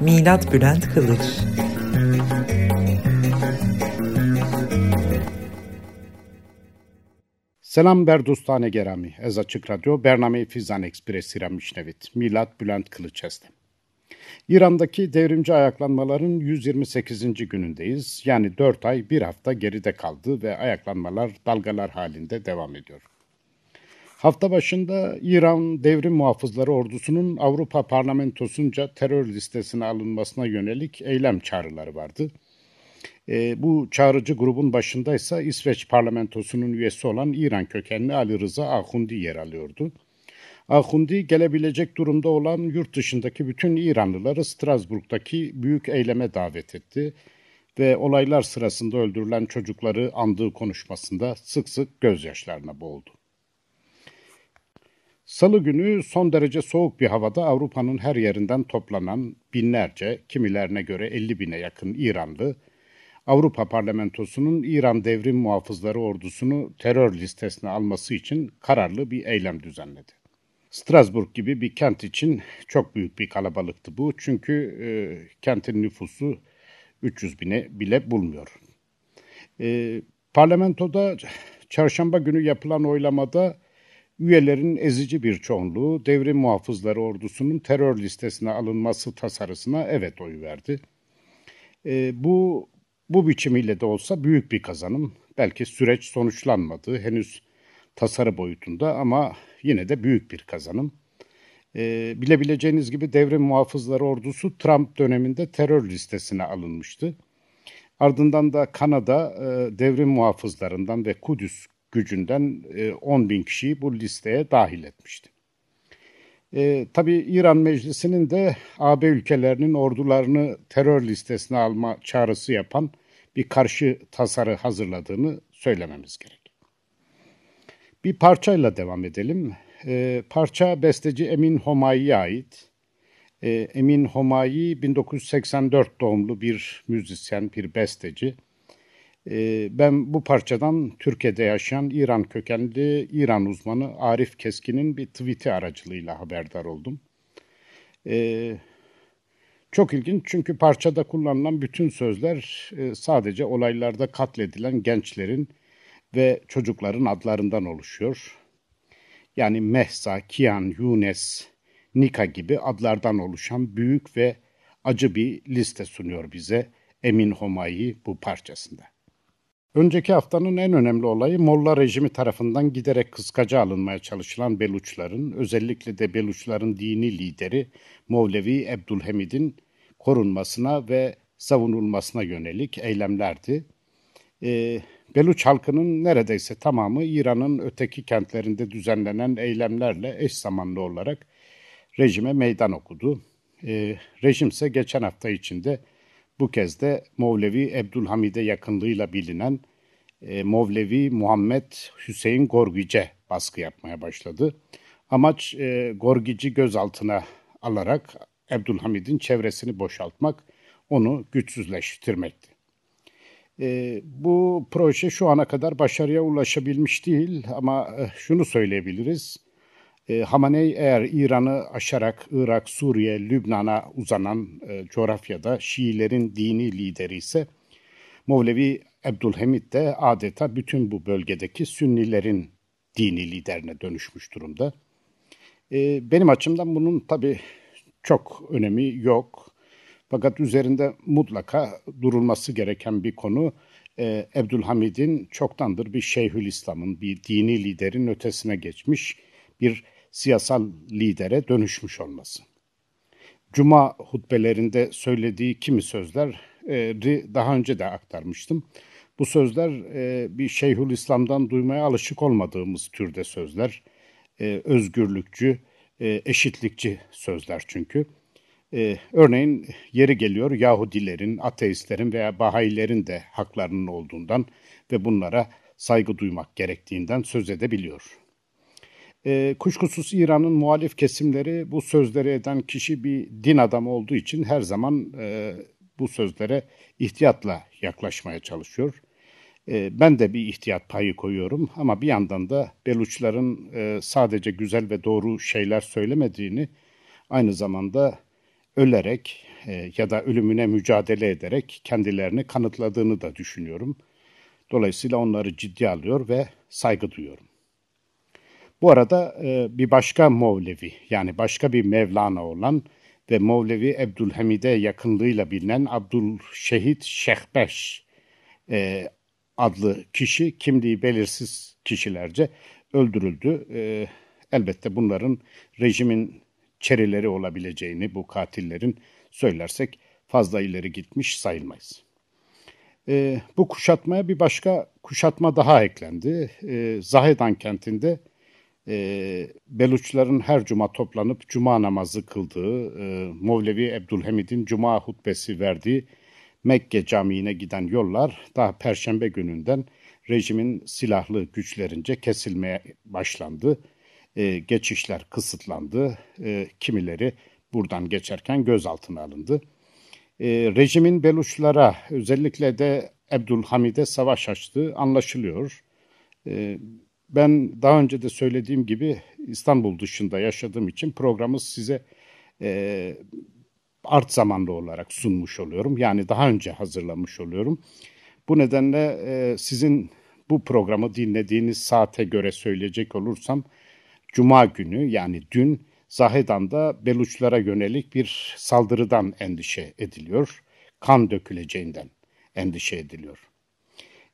Milat Bülent Kılıç Selam ber dostane gerami. Ez açık radyo Bername Fizan Ekspresi Ramişnevit. Milat Bülent Kılıç estem. İran'daki devrimci ayaklanmaların 128. günündeyiz. Yani 4 ay bir hafta geride kaldı ve ayaklanmalar dalgalar halinde devam ediyor. Hafta başında İran Devrim Muhafızları Ordusu'nun Avrupa Parlamentosu'nca terör listesine alınmasına yönelik eylem çağrıları vardı. E, bu çağrıcı grubun başında ise İsveç Parlamentosu'nun üyesi olan İran kökenli Ali Rıza Ahundi yer alıyordu. Ahundi gelebilecek durumda olan yurt dışındaki bütün İranlıları Strasbourg'daki büyük eyleme davet etti ve olaylar sırasında öldürülen çocukları andığı konuşmasında sık sık gözyaşlarına boğuldu. Salı günü son derece soğuk bir havada Avrupa'nın her yerinden toplanan binlerce, kimilerine göre 50 bine yakın İranlı, Avrupa Parlamentosu'nun İran Devrim Muhafızları Ordusunu terör listesine alması için kararlı bir eylem düzenledi. Strasbourg gibi bir kent için çok büyük bir kalabalıktı bu. Çünkü e, kentin nüfusu 300 bine bile bulmuyor. E, parlamentoda çarşamba günü yapılan oylamada üyelerin ezici bir çoğunluğu devrim muhafızları ordusunun terör listesine alınması tasarısına evet oyu verdi. E, bu bu biçimiyle de olsa büyük bir kazanım. Belki süreç sonuçlanmadı henüz tasarı boyutunda ama yine de büyük bir kazanım. E, bilebileceğiniz gibi devrim muhafızları ordusu Trump döneminde terör listesine alınmıştı. Ardından da Kanada e, devrim muhafızlarından ve Kudüs gücünden e, 10 bin kişiyi bu listeye dahil etmişti. E, tabii İran Meclisi'nin de AB ülkelerinin ordularını terör listesine alma çağrısı yapan bir karşı tasarı hazırladığını söylememiz gerek. Bir parçayla devam edelim. E, parça besteci Emin Homayi'ye ait. E, Emin Homayi 1984 doğumlu bir müzisyen, bir besteci. E, ben bu parçadan Türkiye'de yaşayan İran kökenli İran uzmanı Arif Keskin'in bir tweet'i aracılığıyla haberdar oldum. E, çok ilginç çünkü parçada kullanılan bütün sözler e, sadece olaylarda katledilen gençlerin ve çocukların adlarından oluşuyor. Yani Mehsa, Kian, Yunes, Nika gibi adlardan oluşan büyük ve acı bir liste sunuyor bize Emin Homayi bu parçasında. Önceki haftanın en önemli olayı Molla rejimi tarafından giderek kıskaca alınmaya çalışılan Beluçların, özellikle de Beluçların dini lideri Mevlevi Abdülhamid'in korunmasına ve savunulmasına yönelik eylemlerdi. Ee, Beluç halkının neredeyse tamamı İran'ın öteki kentlerinde düzenlenen eylemlerle eş zamanlı olarak rejime meydan okudu. E, rejim ise geçen hafta içinde bu kez de Mevlevi Abdülhamid'e yakınlığıyla bilinen e, Muhammed Hüseyin Gorgice baskı yapmaya başladı. Amaç e, Gorgici gözaltına alarak Abdülhamid'in çevresini boşaltmak, onu güçsüzleştirmekti. E, bu proje şu ana kadar başarıya ulaşabilmiş değil ama e, şunu söyleyebiliriz. E, Hamaney eğer İran'ı aşarak Irak, Suriye, Lübnan'a uzanan e, coğrafyada Şiilerin dini lideri ise Mevlevi Abdülhamid de adeta bütün bu bölgedeki Sünnilerin dini liderine dönüşmüş durumda. E, benim açımdan bunun tabii çok önemi yok. Fakat üzerinde mutlaka durulması gereken bir konu e, Abdülhamid'in çoktandır bir Şeyhülislam'ın, bir dini liderin ötesine geçmiş bir siyasal lidere dönüşmüş olması. Cuma hutbelerinde söylediği kimi sözler daha önce de aktarmıştım. Bu sözler e, bir Şeyhülislam'dan duymaya alışık olmadığımız türde sözler. E, özgürlükçü, e, eşitlikçi sözler çünkü. Örneğin yeri geliyor Yahudilerin, ateistlerin veya Bahayilerin de haklarının olduğundan ve bunlara saygı duymak gerektiğinden söz edebiliyor. Ee, kuşkusuz İran'ın muhalif kesimleri bu sözleri eden kişi bir din adamı olduğu için her zaman e, bu sözlere ihtiyatla yaklaşmaya çalışıyor. E, ben de bir ihtiyat payı koyuyorum ama bir yandan da Beluçların e, sadece güzel ve doğru şeyler söylemediğini aynı zamanda ölerek e, ya da ölümüne mücadele ederek kendilerini kanıtladığını da düşünüyorum. Dolayısıyla onları ciddi alıyor ve saygı duyuyorum. Bu arada e, bir başka Mevlevi yani başka bir Mevlana olan ve Mevlevi Abdülhamid'e yakınlığıyla bilinen Abdülşehit Şehbeş e, adlı kişi kimliği belirsiz kişilerce öldürüldü. E, elbette bunların rejimin çerileri olabileceğini bu katillerin söylersek fazla ileri gitmiş sayılmayız. E, bu kuşatmaya bir başka kuşatma daha eklendi. E, Zahedan kentinde e, Beluçların her cuma toplanıp cuma namazı kıldığı, e, Mevlevi Abdülhamid'in cuma hutbesi verdiği Mekke Camii'ne giden yollar daha perşembe gününden rejimin silahlı güçlerince kesilmeye başlandı. E, geçişler kısıtlandı. E, kimileri buradan geçerken gözaltına alındı. E, rejimin Beluçlara özellikle de Abdülhamid'e savaş açtığı anlaşılıyor. E, ben daha önce de söylediğim gibi İstanbul dışında yaşadığım için programı size e, art zamanlı olarak sunmuş oluyorum. Yani daha önce hazırlamış oluyorum. Bu nedenle e, sizin bu programı dinlediğiniz saate göre söyleyecek olursam Cuma günü yani dün Zahedan'da Beluçlara yönelik bir saldırıdan endişe ediliyor. Kan döküleceğinden endişe ediliyor.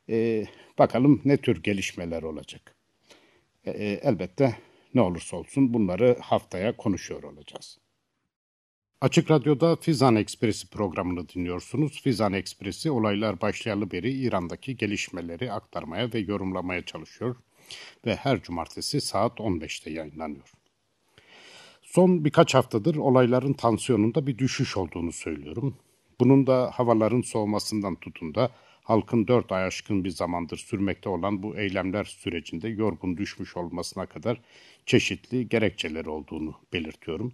E, bakalım ne tür gelişmeler olacak. E, e elbette ne olursa olsun bunları haftaya konuşuyor olacağız. Açık Radyo'da Fizan Ekspresi programını dinliyorsunuz. Fizan Ekspresi olaylar başlayalı beri İran'daki gelişmeleri aktarmaya ve yorumlamaya çalışıyor ve her cumartesi saat 15'te yayınlanıyor. Son birkaç haftadır olayların tansiyonunda bir düşüş olduğunu söylüyorum. Bunun da havaların soğumasından tutun da halkın dört ay aşkın bir zamandır sürmekte olan bu eylemler sürecinde yorgun düşmüş olmasına kadar çeşitli gerekçeleri olduğunu belirtiyorum.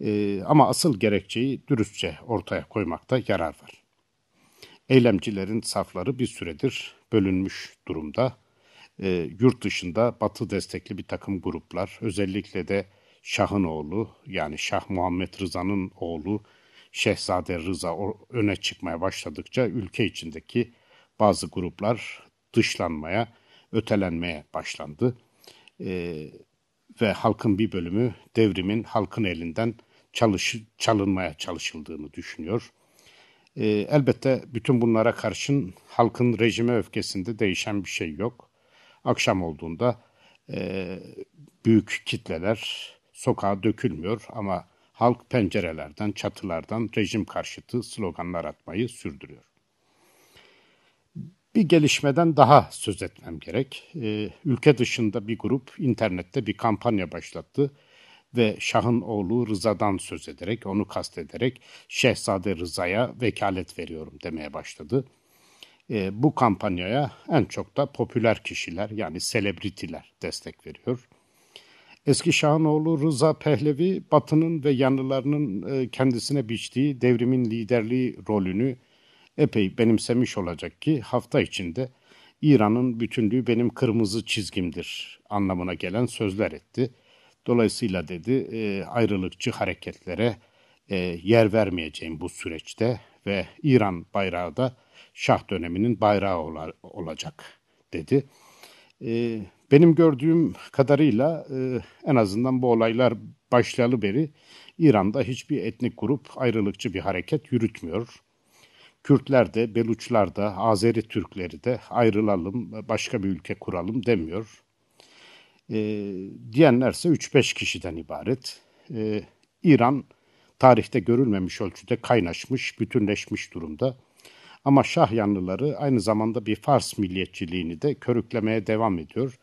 Ee, ama asıl gerekçeyi dürüstçe ortaya koymakta yarar var. Eylemcilerin safları bir süredir bölünmüş durumda. Ee, yurt dışında batı destekli bir takım gruplar, özellikle de Şah'ın oğlu yani Şah Muhammed Rıza'nın oğlu Şehzade Rıza öne çıkmaya başladıkça ülke içindeki bazı gruplar dışlanmaya, ötelenmeye başlandı. Ee, ve halkın bir bölümü devrimin halkın elinden çalış, çalınmaya çalışıldığını düşünüyor. E, elbette bütün bunlara karşın halkın rejime öfkesinde değişen bir şey yok. Akşam olduğunda e, büyük kitleler sokağa dökülmüyor ama halk pencerelerden, çatılardan rejim karşıtı sloganlar atmayı sürdürüyor. Bir gelişmeden daha söz etmem gerek. Ee, ülke dışında bir grup internette bir kampanya başlattı ve Şah'ın oğlu Rıza'dan söz ederek, onu kastederek Şehzade Rıza'ya vekalet veriyorum demeye başladı. E, bu kampanyaya en çok da popüler kişiler yani selebritiler destek veriyor. Eski Şah'ın oğlu Rıza Pehlevi, Batı'nın ve yanlılarının e, kendisine biçtiği devrimin liderliği rolünü epey benimsemiş olacak ki hafta içinde İran'ın bütünlüğü benim kırmızı çizgimdir anlamına gelen sözler etti. Dolayısıyla dedi e, ayrılıkçı hareketlere e, yer vermeyeceğim bu süreçte ve İran bayrağı da Şah döneminin bayrağı ola, olacak dedi. Benim gördüğüm kadarıyla e, en azından bu olaylar başlayalı beri İran'da hiçbir etnik grup ayrılıkçı bir hareket yürütmüyor. Kürtler de, Beluçlar da, Azeri Türkleri de ayrılalım, başka bir ülke kuralım demiyor. E, diyenlerse 3-5 kişiden ibaret. E, İran tarihte görülmemiş ölçüde kaynaşmış, bütünleşmiş durumda. Ama Şah yanlıları aynı zamanda bir Fars milliyetçiliğini de körüklemeye devam ediyor.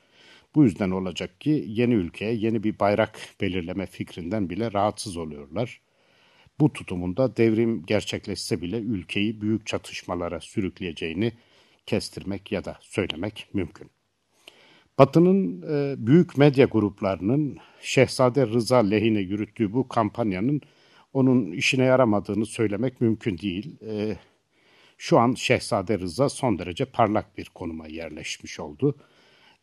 Bu yüzden olacak ki yeni ülkeye yeni bir bayrak belirleme fikrinden bile rahatsız oluyorlar. Bu tutumunda devrim gerçekleşse bile ülkeyi büyük çatışmalara sürükleyeceğini kestirmek ya da söylemek mümkün. Batı'nın e, büyük medya gruplarının Şehzade Rıza lehine yürüttüğü bu kampanyanın onun işine yaramadığını söylemek mümkün değil. E, şu an Şehzade Rıza son derece parlak bir konuma yerleşmiş oldu.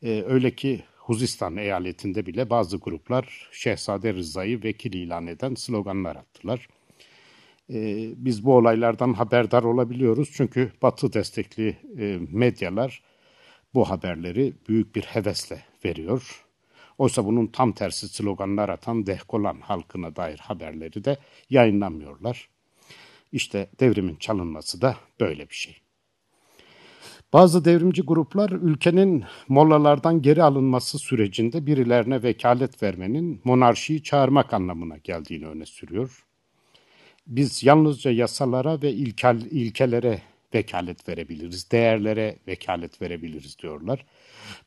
E, öyle ki Huzistan eyaletinde bile bazı gruplar Şehzade Rıza'yı vekil ilan eden sloganlar attılar. E, biz bu olaylardan haberdar olabiliyoruz çünkü Batı destekli e, medyalar bu haberleri büyük bir hevesle veriyor. Oysa bunun tam tersi sloganlar atan Dehkolan halkına dair haberleri de yayınlamıyorlar. İşte devrimin çalınması da böyle bir şey. Bazı devrimci gruplar ülkenin mollalardan geri alınması sürecinde birilerine vekalet vermenin monarşiyi çağırmak anlamına geldiğini öne sürüyor. Biz yalnızca yasalara ve ilkel, ilkelere vekalet verebiliriz, değerlere vekalet verebiliriz diyorlar.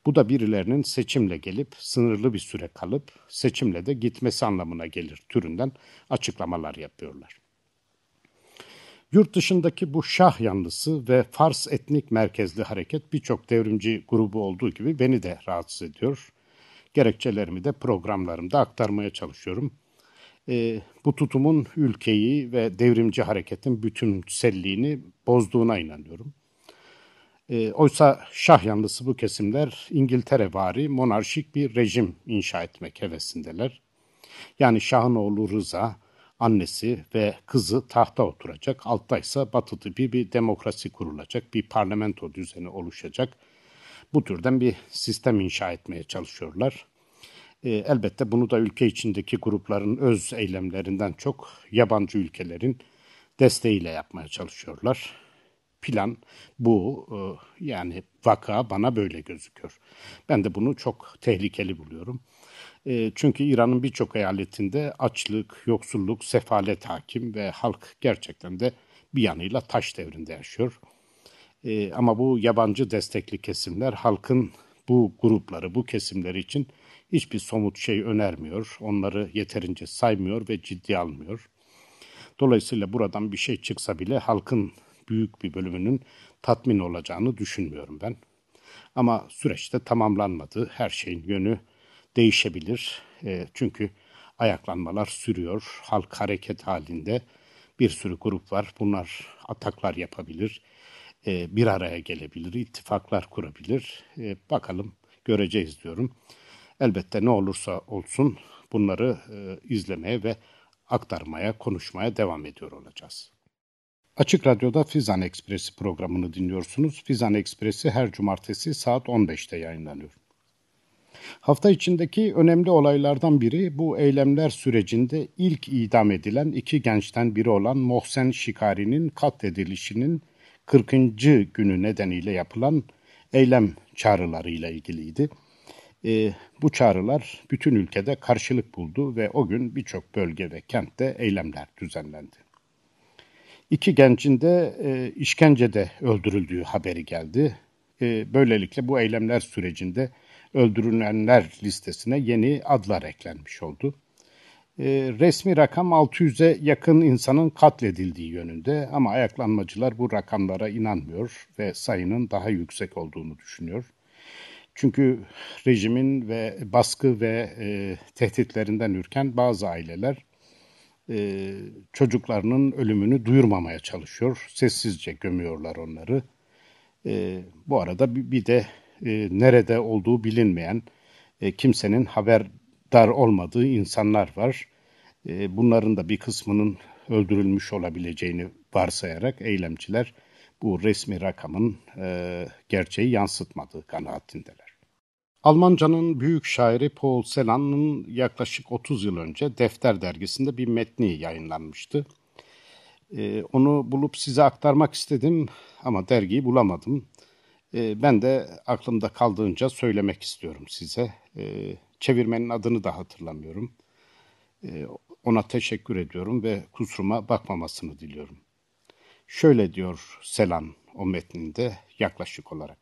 Bu da birilerinin seçimle gelip sınırlı bir süre kalıp seçimle de gitmesi anlamına gelir türünden açıklamalar yapıyorlar. Yurt dışındaki bu şah yanlısı ve Fars etnik merkezli hareket birçok devrimci grubu olduğu gibi beni de rahatsız ediyor. Gerekçelerimi de programlarımda aktarmaya çalışıyorum. E, bu tutumun ülkeyi ve devrimci hareketin bütünselliğini bozduğuna inanıyorum. E, oysa şah yanlısı bu kesimler İngiltere vari monarşik bir rejim inşa etmek hevesindeler. Yani Şah'ın oğlu Rıza, annesi ve kızı tahta oturacak. Altta ise batı tipi bir demokrasi kurulacak, bir parlamento düzeni oluşacak. Bu türden bir sistem inşa etmeye çalışıyorlar. E, elbette bunu da ülke içindeki grupların öz eylemlerinden çok yabancı ülkelerin desteğiyle yapmaya çalışıyorlar. Plan bu e, yani vaka bana böyle gözüküyor. Ben de bunu çok tehlikeli buluyorum. E, çünkü İran'ın birçok eyaletinde açlık, yoksulluk, sefalet hakim ve halk gerçekten de bir yanıyla taş devrinde yaşıyor. E, ama bu yabancı destekli kesimler halkın bu grupları, bu kesimleri için hiçbir somut şey önermiyor. Onları yeterince saymıyor ve ciddi almıyor. Dolayısıyla buradan bir şey çıksa bile halkın büyük bir bölümünün tatmin olacağını düşünmüyorum ben. Ama süreçte tamamlanmadı. Her şeyin yönü değişebilir. E, çünkü ayaklanmalar sürüyor. Halk hareket halinde bir sürü grup var. Bunlar ataklar yapabilir. E, bir araya gelebilir, ittifaklar kurabilir. E, bakalım göreceğiz diyorum. Elbette ne olursa olsun bunları e, izlemeye ve aktarmaya, konuşmaya devam ediyor olacağız. Açık Radyo'da Fizan Ekspresi programını dinliyorsunuz. Fizan Ekspresi her cumartesi saat 15'te yayınlanıyor. Hafta içindeki önemli olaylardan biri bu eylemler sürecinde ilk idam edilen iki gençten biri olan Mohsen Şikari'nin katledilişinin 40. günü nedeniyle yapılan eylem çağrılarıyla ilgiliydi. E, bu çağrılar bütün ülkede karşılık buldu ve o gün birçok bölge ve kentte eylemler düzenlendi. İki gencin de e, işkencede öldürüldüğü haberi geldi. E, böylelikle bu eylemler sürecinde öldürülenler listesine yeni adlar eklenmiş oldu. E, resmi rakam 600'e yakın insanın katledildiği yönünde ama ayaklanmacılar bu rakamlara inanmıyor ve sayının daha yüksek olduğunu düşünüyor. Çünkü rejimin ve baskı ve e, tehditlerinden ürken bazı aileler e, çocuklarının ölümünü duyurmamaya çalışıyor. Sessizce gömüyorlar onları. E, bu arada bir, bir de e, nerede olduğu bilinmeyen, e, kimsenin haberdar olmadığı insanlar var. E, bunların da bir kısmının öldürülmüş olabileceğini varsayarak eylemciler bu resmi rakamın gerçeği yansıtmadığı kanaatindeler. Almanca'nın büyük şairi Paul Celan'ın yaklaşık 30 yıl önce Defter dergisinde bir metni yayınlanmıştı. Onu bulup size aktarmak istedim ama dergiyi bulamadım. E, ben de aklımda kaldığınca söylemek istiyorum size. E, çevirmenin adını da hatırlamıyorum. E, ona teşekkür ediyorum ve kusuruma bakmamasını diliyorum. Şöyle diyor Selan o metninde yaklaşık olarak.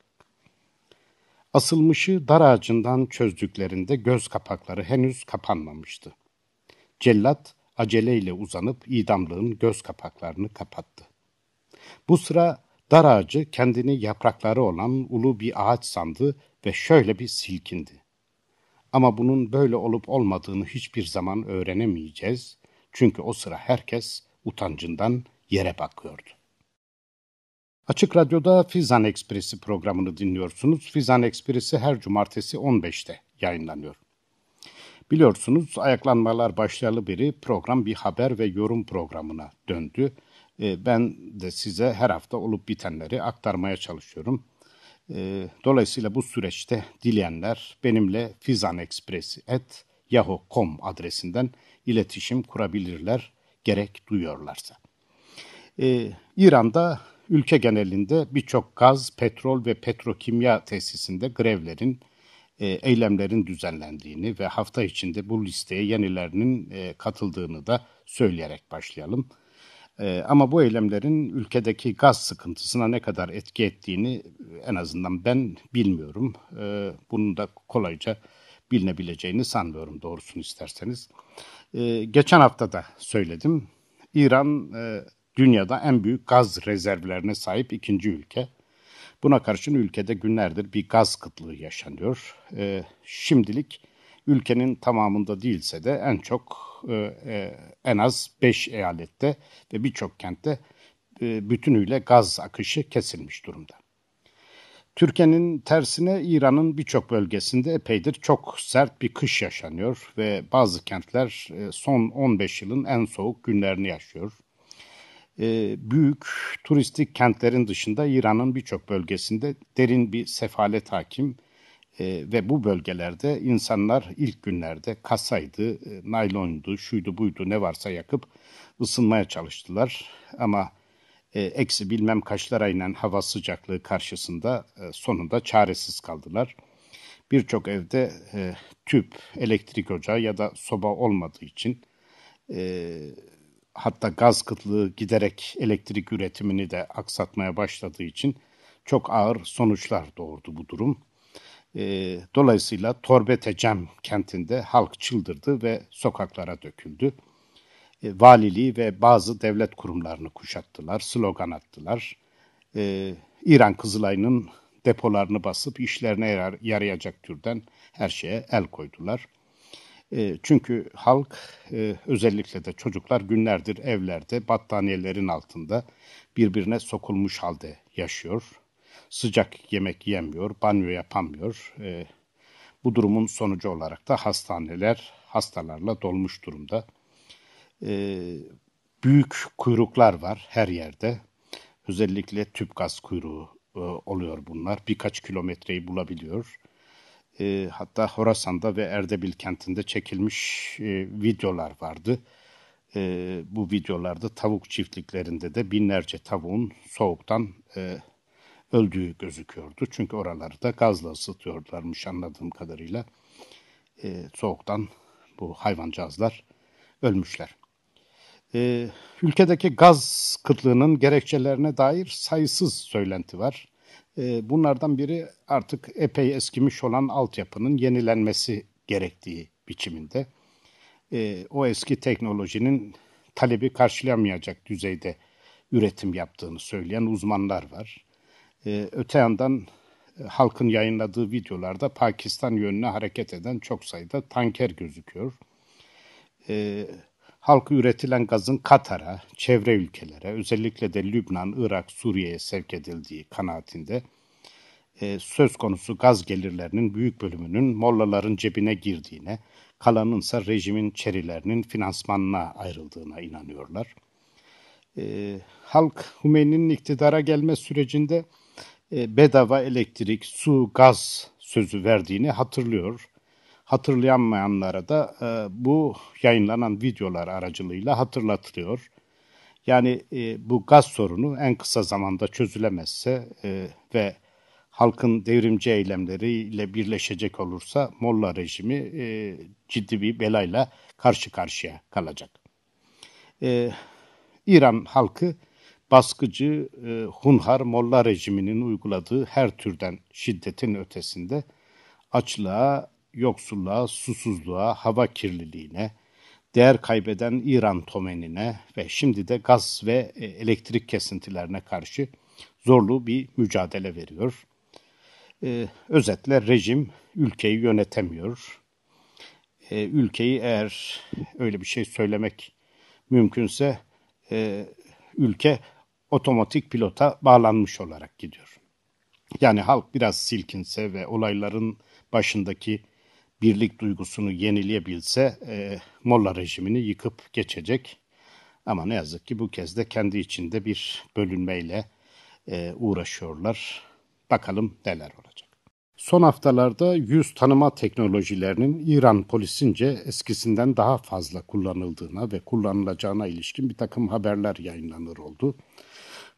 Asılmışı dar ağacından çözdüklerinde göz kapakları henüz kapanmamıştı. Cellat aceleyle uzanıp idamlığın göz kapaklarını kapattı. Bu sıra dar ağacı kendini yaprakları olan ulu bir ağaç sandı ve şöyle bir silkindi. Ama bunun böyle olup olmadığını hiçbir zaman öğrenemeyeceğiz. Çünkü o sıra herkes utancından yere bakıyordu. Açık Radyo'da Fizan Ekspresi programını dinliyorsunuz. Fizan Ekspresi her cumartesi 15'te yayınlanıyor. Biliyorsunuz ayaklanmalar başlayalı beri program bir haber ve yorum programına döndü. Ee, ben de size her hafta olup bitenleri aktarmaya çalışıyorum. Ee, dolayısıyla bu süreçte dileyenler benimle fizanexpresi.yahoo.com adresinden iletişim kurabilirler gerek duyuyorlarsa. Ee, İran'da ülke genelinde birçok gaz, petrol ve petrokimya tesisinde grevlerin, e, eylemlerin düzenlendiğini ve hafta içinde bu listeye yenilerinin e, katıldığını da söyleyerek başlayalım. E, ama bu eylemlerin ülkedeki gaz sıkıntısına ne kadar etki ettiğini en azından ben bilmiyorum. E, bunun da kolayca bilinebileceğini sanmıyorum doğrusunu isterseniz. E, geçen hafta da söyledim. İran e, dünyada en büyük gaz rezervlerine sahip ikinci ülke. Buna karşın ülkede günlerdir bir gaz kıtlığı yaşanıyor. E, şimdilik ülkenin tamamında değilse de en çok e, e, en az 5 eyalette ve birçok kentte e, bütünüyle gaz akışı kesilmiş durumda. Türkiye'nin tersine İran'ın birçok bölgesinde epeydir çok sert bir kış yaşanıyor ve bazı kentler e, son 15 yılın en soğuk günlerini yaşıyor. E, büyük turistik kentlerin dışında İran'ın birçok bölgesinde derin bir sefalet hakim e, ve bu bölgelerde insanlar ilk günlerde kasaydı, e, naylondu, şuydu buydu ne varsa yakıp ısınmaya çalıştılar. Ama e, eksi bilmem kaçlara inen hava sıcaklığı karşısında e, sonunda çaresiz kaldılar. Birçok evde e, tüp, elektrik ocağı ya da soba olmadığı için e, hatta gaz kıtlığı giderek elektrik üretimini de aksatmaya başladığı için çok ağır sonuçlar doğurdu bu durum. E, dolayısıyla Torbetecem kentinde halk çıldırdı ve sokaklara döküldü. E, valiliği ve bazı devlet kurumlarını kuşattılar, slogan attılar. E, İran Kızılay'ın depolarını basıp işlerine yarar, yarayacak türden her şeye el koydular. E, çünkü halk e, özellikle de çocuklar günlerdir evlerde battaniyelerin altında birbirine sokulmuş halde yaşıyor sıcak yemek yemiyor, banyo yapamıyor. E, bu durumun sonucu olarak da hastaneler hastalarla dolmuş durumda. E, büyük kuyruklar var her yerde. Özellikle tüp gaz kuyruğu e, oluyor bunlar. Birkaç kilometreyi bulabiliyor. E, hatta Horasan'da ve Erdebil kentinde çekilmiş e, videolar vardı. E, bu videolarda tavuk çiftliklerinde de binlerce tavuğun soğuktan e, öldüğü gözüküyordu. Çünkü oraları da gazla ısıtıyorlarmış anladığım kadarıyla. E, soğuktan bu hayvancağızlar ölmüşler. E, ülkedeki gaz kıtlığının gerekçelerine dair sayısız söylenti var. E, bunlardan biri artık epey eskimiş olan altyapının yenilenmesi gerektiği biçiminde. E, o eski teknolojinin talebi karşılayamayacak düzeyde üretim yaptığını söyleyen uzmanlar var. E, öte yandan e, halkın yayınladığı videolarda Pakistan yönüne hareket eden çok sayıda tanker gözüküyor. E, halkı üretilen gazın Katar'a, çevre ülkelere, özellikle de Lübnan, Irak, Suriye'ye sevk edildiği kanaatinde e, söz konusu gaz gelirlerinin büyük bölümünün mollaların cebine girdiğine, kalanınsa rejimin çerilerinin finansmanına ayrıldığına inanıyorlar. E, halk Hümeyni'nin iktidara gelme sürecinde bedava elektrik, su, gaz sözü verdiğini hatırlıyor. Hatırlayamayanlara da e, bu yayınlanan videolar aracılığıyla hatırlatılıyor. Yani e, bu gaz sorunu en kısa zamanda çözülemezse ve halkın devrimci eylemleriyle birleşecek olursa Molla rejimi ciddi bir belayla karşı karşıya kalacak. İran halkı baskıcı e, Hunhar Molla rejiminin uyguladığı her türden şiddetin ötesinde açlığa, yoksulluğa, susuzluğa, hava kirliliğine, değer kaybeden İran tomenine ve şimdi de gaz ve e, elektrik kesintilerine karşı zorlu bir mücadele veriyor. Ee, özetle rejim ülkeyi yönetemiyor. Ee, ülkeyi eğer öyle bir şey söylemek mümkünse e, ülke otomatik pilota bağlanmış olarak gidiyor. Yani halk biraz silkinse ve olayların başındaki birlik duygusunu yenileyebilse e, Molla rejimini yıkıp geçecek. Ama ne yazık ki bu kez de kendi içinde bir bölünmeyle e, uğraşıyorlar. Bakalım neler olacak. Son haftalarda yüz tanıma teknolojilerinin İran polisince eskisinden daha fazla kullanıldığına ve kullanılacağına ilişkin bir takım haberler yayınlanır oldu.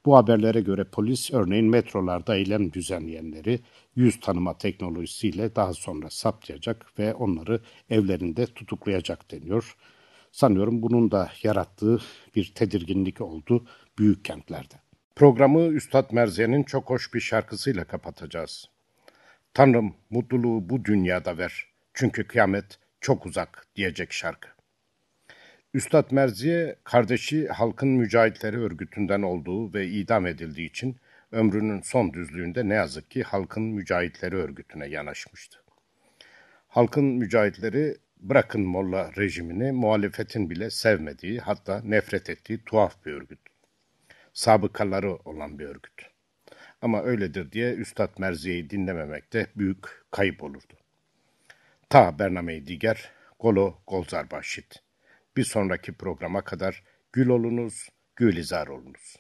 Bu haberlere göre polis örneğin metrolarda eylem düzenleyenleri yüz tanıma teknolojisiyle daha sonra saptayacak ve onları evlerinde tutuklayacak deniyor. Sanıyorum bunun da yarattığı bir tedirginlik oldu büyük kentlerde. Programı Üstad Merziye'nin çok hoş bir şarkısıyla kapatacağız. Tanrım mutluluğu bu dünyada ver. Çünkü kıyamet çok uzak diyecek şarkı. Üstad Merziye, kardeşi Halkın Mücahitleri Örgütü'nden olduğu ve idam edildiği için ömrünün son düzlüğünde ne yazık ki Halkın Mücahitleri Örgütü'ne yanaşmıştı. Halkın mücahitleri bırakın Molla rejimini muhalefetin bile sevmediği hatta nefret ettiği tuhaf bir örgüt. Sabıkaları olan bir örgüt. Ama öyledir diye Üstad Merziye'yi dinlememekte büyük kayıp olurdu. Ta Bername-i Diger, Golo Golzar Başit. Bir sonraki programa kadar gül olunuz, gülizar olunuz.